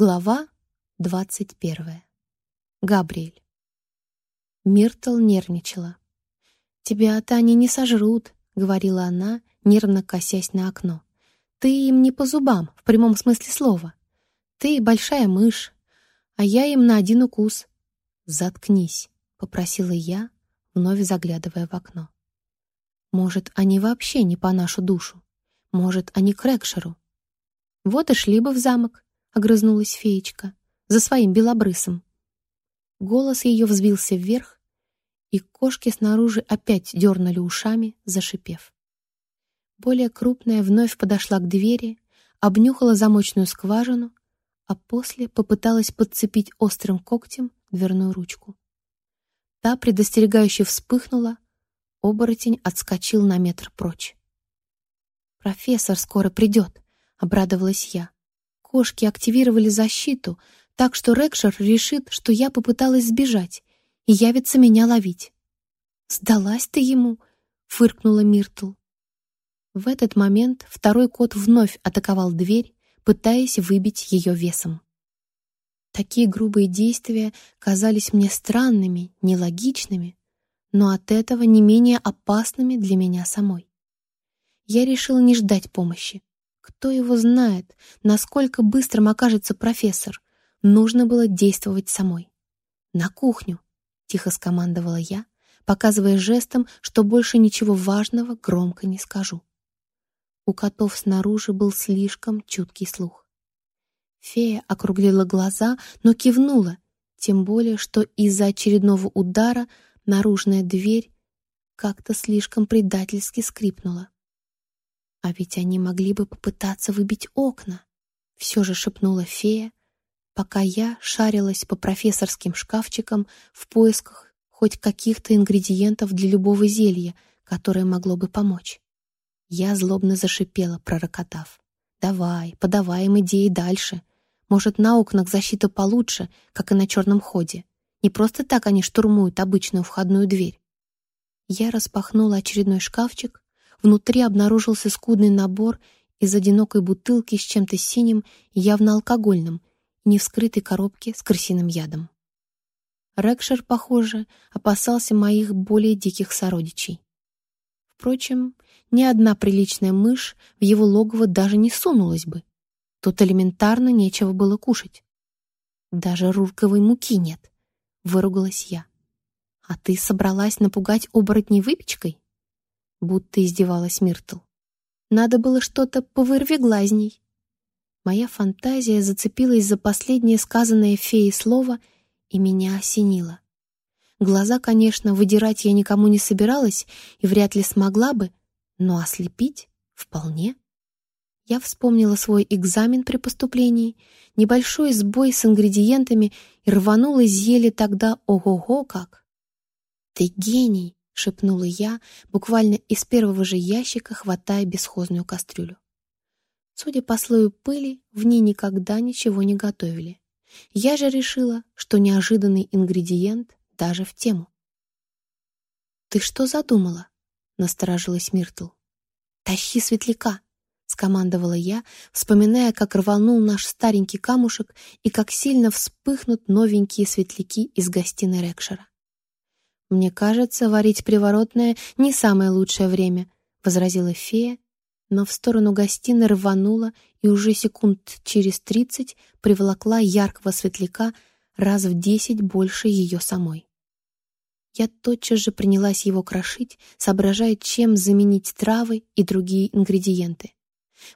Глава двадцать первая. Габриэль. Миртл нервничала. «Тебя-то они не сожрут», — говорила она, нервно косясь на окно. «Ты им не по зубам, в прямом смысле слова. Ты большая мышь, а я им на один укус». «Заткнись», — попросила я, вновь заглядывая в окно. «Может, они вообще не по нашу душу? Может, они к Рекшеру?» «Вот и шли бы в замок», — огрызнулась феечка, за своим белобрысом. Голос ее взвился вверх, и кошки снаружи опять дернули ушами, зашипев. Более крупная вновь подошла к двери, обнюхала замочную скважину, а после попыталась подцепить острым когтем дверную ручку. Та предостерегающе вспыхнула, оборотень отскочил на метр прочь. «Профессор скоро придет», — обрадовалась я. Кошки активировали защиту, так что Рекшер решит, что я попыталась сбежать и явится меня ловить. «Сдалась ты ему?» — фыркнула Миртл. В этот момент второй кот вновь атаковал дверь, пытаясь выбить ее весом. Такие грубые действия казались мне странными, нелогичными, но от этого не менее опасными для меня самой. Я решила не ждать помощи. Кто его знает, насколько быстрым окажется профессор. Нужно было действовать самой. «На кухню», — тихо скомандовала я, показывая жестом, что больше ничего важного громко не скажу. У котов снаружи был слишком чуткий слух. Фея округлила глаза, но кивнула, тем более, что из-за очередного удара наружная дверь как-то слишком предательски скрипнула. А ведь они могли бы попытаться выбить окна. Все же шепнула фея, пока я шарилась по профессорским шкафчикам в поисках хоть каких-то ингредиентов для любого зелья, которое могло бы помочь. Я злобно зашипела, пророкотав. «Давай, подавай им идеи дальше. Может, на окнах защита получше, как и на черном ходе. Не просто так они штурмуют обычную входную дверь». Я распахнула очередной шкафчик Внутри обнаружился скудный набор из одинокой бутылки с чем-то синим, явно алкогольным, и невскрытой коробки с крысиным ядом. Рекшер, похоже, опасался моих более диких сородичей. Впрочем, ни одна приличная мышь в его логово даже не сунулась бы. Тут элементарно нечего было кушать. Даже рурковой муки нет, — выругалась я. А ты собралась напугать оборотней выпечкой? Будто издевалась Миртл. Надо было что-то повырви глазней. Моя фантазия зацепилась за последнее сказанное феей слово и меня осенило. Глаза, конечно, выдирать я никому не собиралась и вряд ли смогла бы, но ослепить — вполне. Я вспомнила свой экзамен при поступлении, небольшой сбой с ингредиентами и рванула из ели тогда ого-го как. «Ты гений!» — шепнула я, буквально из первого же ящика хватая бесхозную кастрюлю. Судя по слою пыли, в ней никогда ничего не готовили. Я же решила, что неожиданный ингредиент даже в тему. «Ты что задумала?» — насторожилась Миртл. «Тащи светляка!» — скомандовала я, вспоминая, как рванул наш старенький камушек и как сильно вспыхнут новенькие светляки из гостиной Рекшера. «Мне кажется, варить приворотное не самое лучшее время», — возразила фея, но в сторону гостиной рванула и уже секунд через тридцать приволокла яркого светляка раз в десять больше ее самой. Я тотчас же принялась его крошить, соображая, чем заменить травы и другие ингредиенты.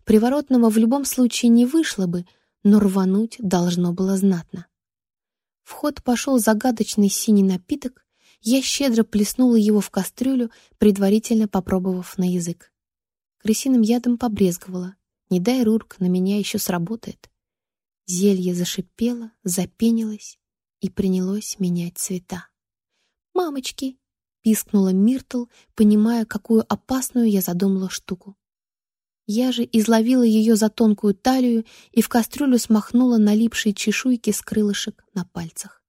Приворотного в любом случае не вышло бы, но рвануть должно было знатно. В ход пошел загадочный синий напиток, я щедро плеснула его в кастрюлю, предварительно попробовав на язык. Крысиным ядом побрезговала. Не дай Рурк, на меня еще сработает. Зелье зашипело, запенилось и принялось менять цвета. «Мамочки!» — пискнула Миртл, понимая, какую опасную я задумала штуку. Я же изловила ее за тонкую талию и в кастрюлю смахнула налипшие чешуйки с крылышек на пальцах.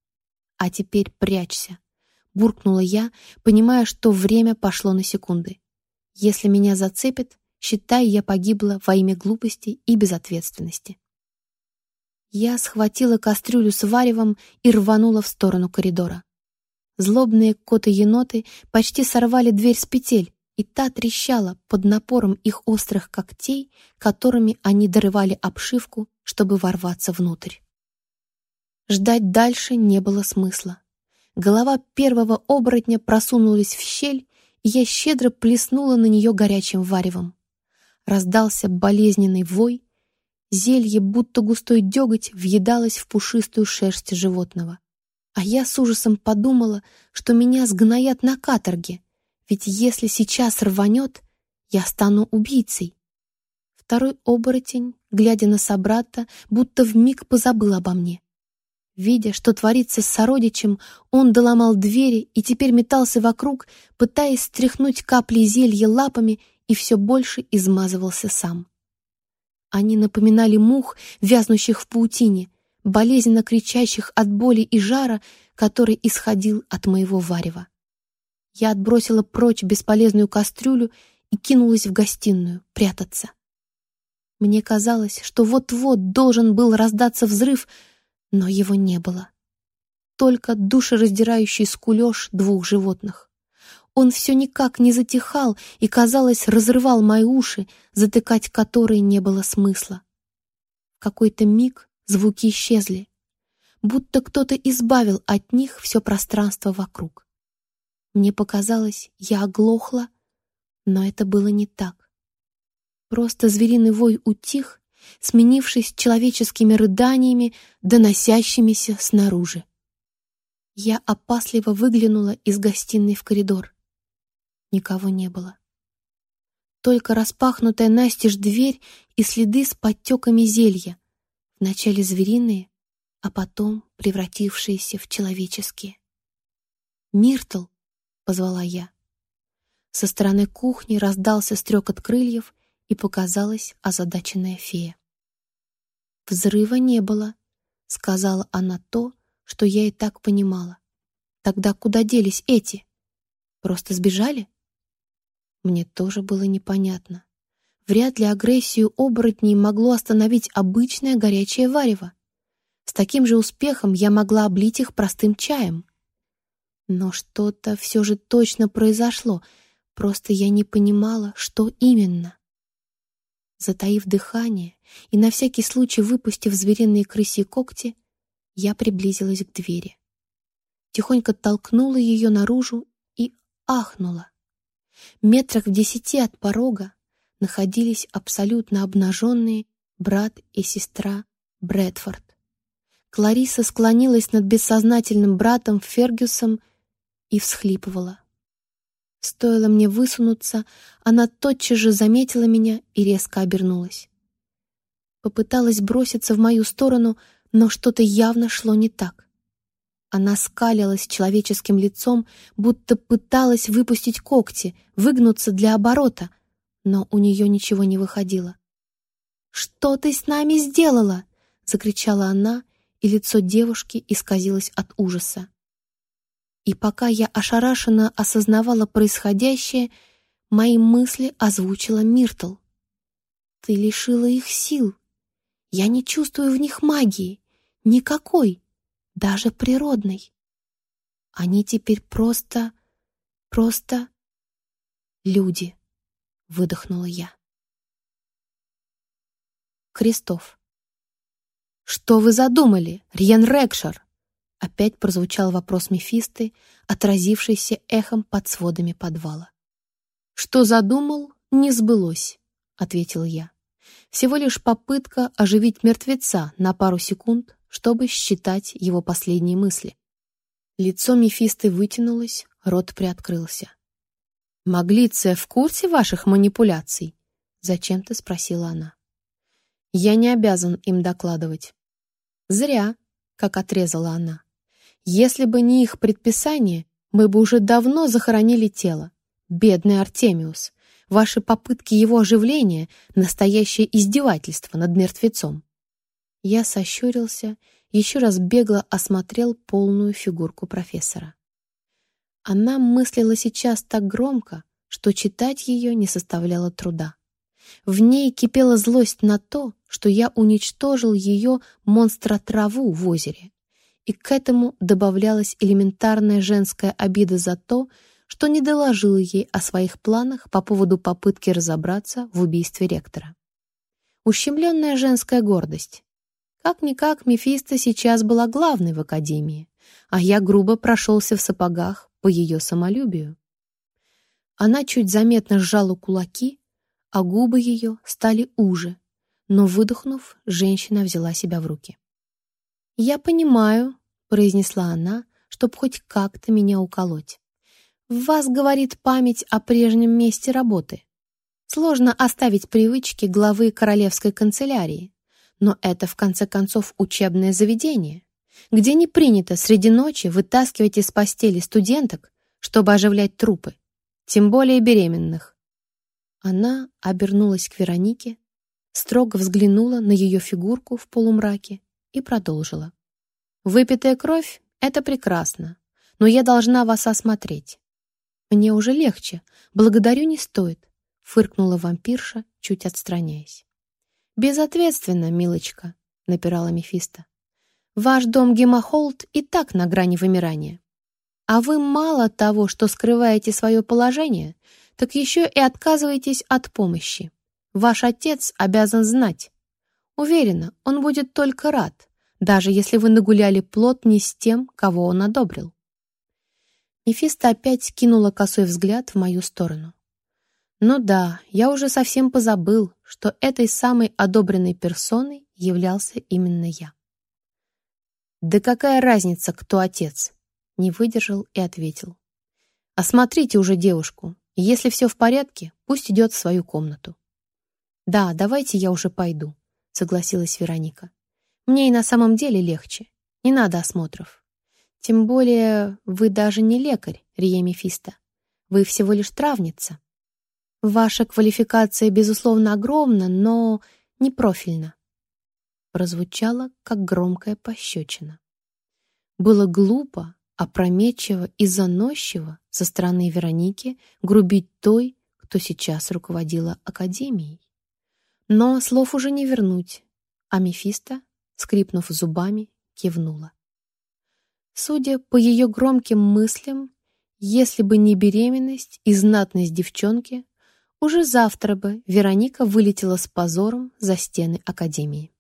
«А теперь прячься!» Буркнула я, понимая, что время пошло на секунды. Если меня зацепят, считай, я погибла во имя глупости и безответственности. Я схватила кастрюлю с варевом и рванула в сторону коридора. Злобные коты-еноты почти сорвали дверь с петель, и та трещала под напором их острых когтей, которыми они дорывали обшивку, чтобы ворваться внутрь. Ждать дальше не было смысла. Голова первого оборотня просунулась в щель, и я щедро плеснула на нее горячим варевом. Раздался болезненный вой, зелье, будто густой деготь, въедалось в пушистую шерсть животного. А я с ужасом подумала, что меня сгноят на каторге, ведь если сейчас рванет, я стану убийцей. Второй оборотень, глядя на собрата, будто вмиг позабыл обо мне. Видя, что творится с сородичем, он доломал двери и теперь метался вокруг, пытаясь стряхнуть капли зелья лапами и все больше измазывался сам. Они напоминали мух, вязнущих в паутине, болезненно кричащих от боли и жара, который исходил от моего варева. Я отбросила прочь бесполезную кастрюлю и кинулась в гостиную прятаться. Мне казалось, что вот-вот должен был раздаться взрыв, но его не было. Только душераздирающий скулеж двух животных. Он все никак не затихал и, казалось, разрывал мои уши, затыкать которые не было смысла. В какой-то миг звуки исчезли, будто кто-то избавил от них все пространство вокруг. Мне показалось, я оглохла, но это было не так. Просто звериный вой утих, сменившись человеческими рыданиями, доносящимися снаружи. Я опасливо выглянула из гостиной в коридор. Никого не было. Только распахнутая настежь дверь и следы с подтеками зелья, вначале звериные, а потом превратившиеся в человеческие. «Миртл!» — позвала я. Со стороны кухни раздался стрекот крыльев, и показалась озадаченная фея. «Взрыва не было», — сказала она то, что я и так понимала. «Тогда куда делись эти? Просто сбежали?» Мне тоже было непонятно. Вряд ли агрессию оборотней могло остановить обычное горячее варево. С таким же успехом я могла облить их простым чаем. Но что-то все же точно произошло, просто я не понимала, что именно. Затаив дыхание и на всякий случай выпустив звериные крысьи когти, я приблизилась к двери. Тихонько толкнула ее наружу и ахнула. Метрах в десяти от порога находились абсолютно обнаженные брат и сестра Брэдфорд. Клариса склонилась над бессознательным братом Фергюсом и всхлипывала. Стоило мне высунуться, она тотчас же заметила меня и резко обернулась. Попыталась броситься в мою сторону, но что-то явно шло не так. Она скалилась человеческим лицом, будто пыталась выпустить когти, выгнуться для оборота, но у нее ничего не выходило. «Что ты с нами сделала?» — закричала она, и лицо девушки исказилось от ужаса. И пока я ошарашенно осознавала происходящее, мои мысли озвучила Миртл. «Ты лишила их сил. Я не чувствую в них магии. Никакой, даже природной. Они теперь просто... просто... люди», — выдохнула я. Крестов. «Что вы задумали, Рьен Рекшар?» Опять прозвучал вопрос Мефисты, отразившийся эхом под сводами подвала. «Что задумал, не сбылось», — ответил я. «Всего лишь попытка оживить мертвеца на пару секунд, чтобы считать его последние мысли». Лицо Мефисты вытянулось, рот приоткрылся. «Маглиция в курсе ваших манипуляций?» — зачем-то спросила она. «Я не обязан им докладывать». «Зря», — как отрезала она. Если бы не их предписание, мы бы уже давно захоронили тело. Бедный Артемиус, ваши попытки его оживления — настоящее издевательство над мертвецом. Я сощурился, еще раз бегло осмотрел полную фигурку профессора. Она мыслила сейчас так громко, что читать ее не составляло труда. В ней кипела злость на то, что я уничтожил ее монстра-траву в озере. И к этому добавлялась элементарная женская обида за то, что не доложил ей о своих планах по поводу попытки разобраться в убийстве ректора. Ущемленная женская гордость. Как-никак Мефисто сейчас была главной в Академии, а я грубо прошелся в сапогах по ее самолюбию. Она чуть заметно сжала кулаки, а губы ее стали уже, но, выдохнув, женщина взяла себя в руки. «Я понимаю», — произнесла она, чтобы хоть как-то меня уколоть. «В вас говорит память о прежнем месте работы. Сложно оставить привычки главы королевской канцелярии, но это, в конце концов, учебное заведение, где не принято среди ночи вытаскивать из постели студенток, чтобы оживлять трупы, тем более беременных. Она обернулась к Веронике, строго взглянула на ее фигурку в полумраке и продолжила. «Выпитая кровь — это прекрасно, но я должна вас осмотреть. Мне уже легче, благодарю не стоит», — фыркнула вампирша, чуть отстраняясь. «Безответственно, милочка», — напирала Мефисто. «Ваш дом Гемахолд и так на грани вымирания. А вы мало того, что скрываете свое положение, так еще и отказываетесь от помощи. Ваш отец обязан знать. Уверена, он будет только рад, даже если вы нагуляли плод не с тем, кого он одобрил. Мефисто опять кинула косой взгляд в мою сторону. Ну да, я уже совсем позабыл, что этой самой одобренной персоной являлся именно я. «Да какая разница, кто отец?» Не выдержал и ответил. «Осмотрите уже девушку, если все в порядке, пусть идет в свою комнату. «Да, давайте я уже пойду», — согласилась Вероника. «Мне и на самом деле легче. Не надо осмотров. Тем более вы даже не лекарь, Рия Мефисто. Вы всего лишь травница. Ваша квалификация, безусловно, огромна, но не профильна». Прозвучало, как громкая пощечина. Было глупо, опрометчиво и заносчиво со стороны Вероники грубить той, кто сейчас руководила Академией. Но слов уже не вернуть, а Мефисто, скрипнув зубами, кивнула. Судя по ее громким мыслям, если бы не беременность и знатность девчонки, уже завтра бы Вероника вылетела с позором за стены Академии.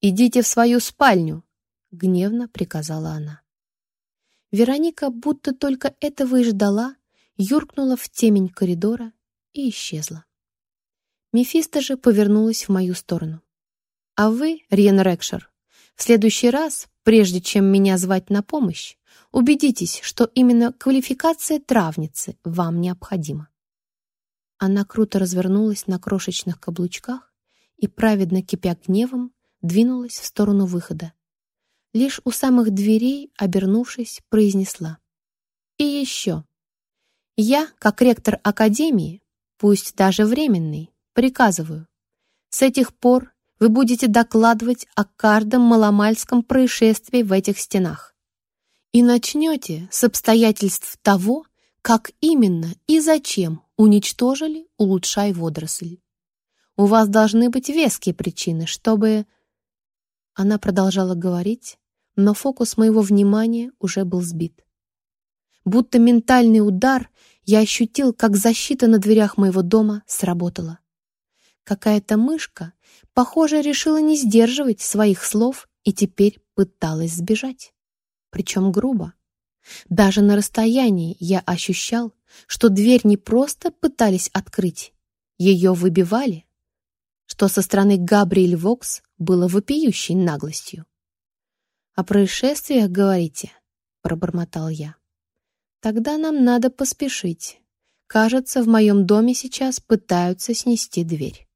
«Идите в свою спальню!» — гневно приказала она. Вероника будто только этого и ждала, юркнула в темень коридора и исчезла. Мефисто же повернулась в мою сторону. «А вы, Риен Рекшер, в следующий раз, прежде чем меня звать на помощь, убедитесь, что именно квалификация травницы вам необходима». Она круто развернулась на крошечных каблучках и, праведно кипя гневом, двинулась в сторону выхода, лишь у самых дверей, обернувшись, произнесла. «И еще. Я, как ректор Академии, пусть даже временный, приказываю. С этих пор вы будете докладывать о каждом маломальском происшествии в этих стенах. И начнете с обстоятельств того, как именно и зачем уничтожили улучшай водоросль. У вас должны быть веские причины, чтобы она продолжала говорить, но фокус моего внимания уже был сбит. Будто ментальный удар я ощутил, как защита на дверях моего дома сработала. Какая-то мышка, похоже, решила не сдерживать своих слов и теперь пыталась сбежать. Причем грубо. Даже на расстоянии я ощущал, что дверь не просто пытались открыть, ее выбивали, что со стороны Габриэль Вокс было вопиющей наглостью. «О происшествиях говорите?» — пробормотал я. «Тогда нам надо поспешить. Кажется, в моем доме сейчас пытаются снести дверь».